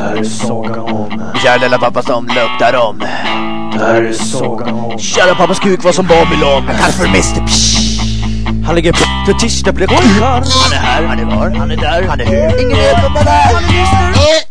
här är sagan om. Kära lilla pappa som luktar om. Det här är sagan om. Kära pappas kuk var som Babylon. Tack för Mr. Psh. Han ligger på för tisdag blir skitskär. Han är här, han är var, han är där, han är hur. Ingen vet vem han är.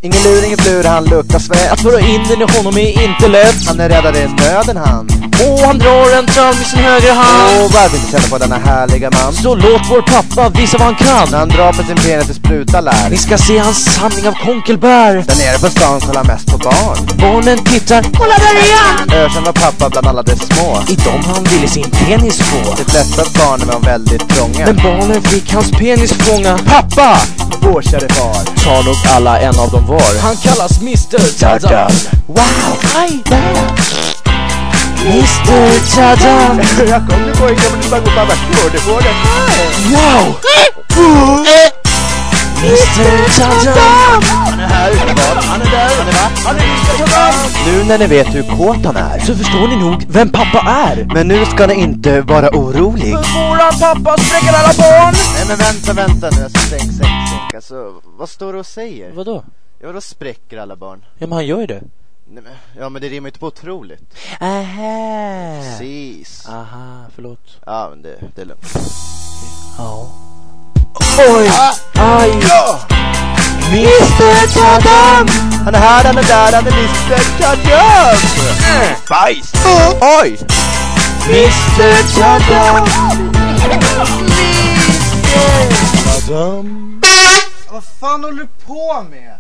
Ingen lur, ingen flur, han luktar svett. Att föra in den i honom är inte lätt. Han är räddare i nöden han. Och han drar en trall med sin högra hand. Och varför inte känna på denna härliga man? Så låt vår pappa visa vad han kan. När han drar på sin penis till spruta lär. Ni ska se hans samling av konkelbär. Där nere på stan kollar mest på barn. Barnen tittar. Kolla där igen! Ösen var pappa bland alla de små. I dem han ville sin penis få. De flesta barnen var väldigt trånga. Men barnen fick hans penis fånga. Pappa! Vår käre far. Tar nog alla en av dem var. Han kallas Mr. Tada. Wow! Aj, där! Mr. Tada! Jag kom nu på en gammal liten på pappa. Skådefågel. Wow! Mr. Tada! Han är här, han är var, han är där, han är va, han är Mr. Nu när ni vet hur kåt han är så förstår ni nog vem pappa är. Men nu ska ni inte vara orolig. Våran pappa spräcker alla barn. Nej men vänta, vänta nu. Alltså, tänk, tänk, tänk. Alltså, vad står du och säger? Vadå? Ja, då spräcker alla barn. Ja men han gör ju det. Nej, men, ja, men det rimmar inte på otroligt. Aha. Precis. Aha, förlåt. Ja, men det, det är lugnt. Ja. Oj! Aj! Mr Tadam! Han är här, han är där, han är Mr Tadam! Bajs. Oj! Mr Tadam! Tadam! Vad fan håller du på med?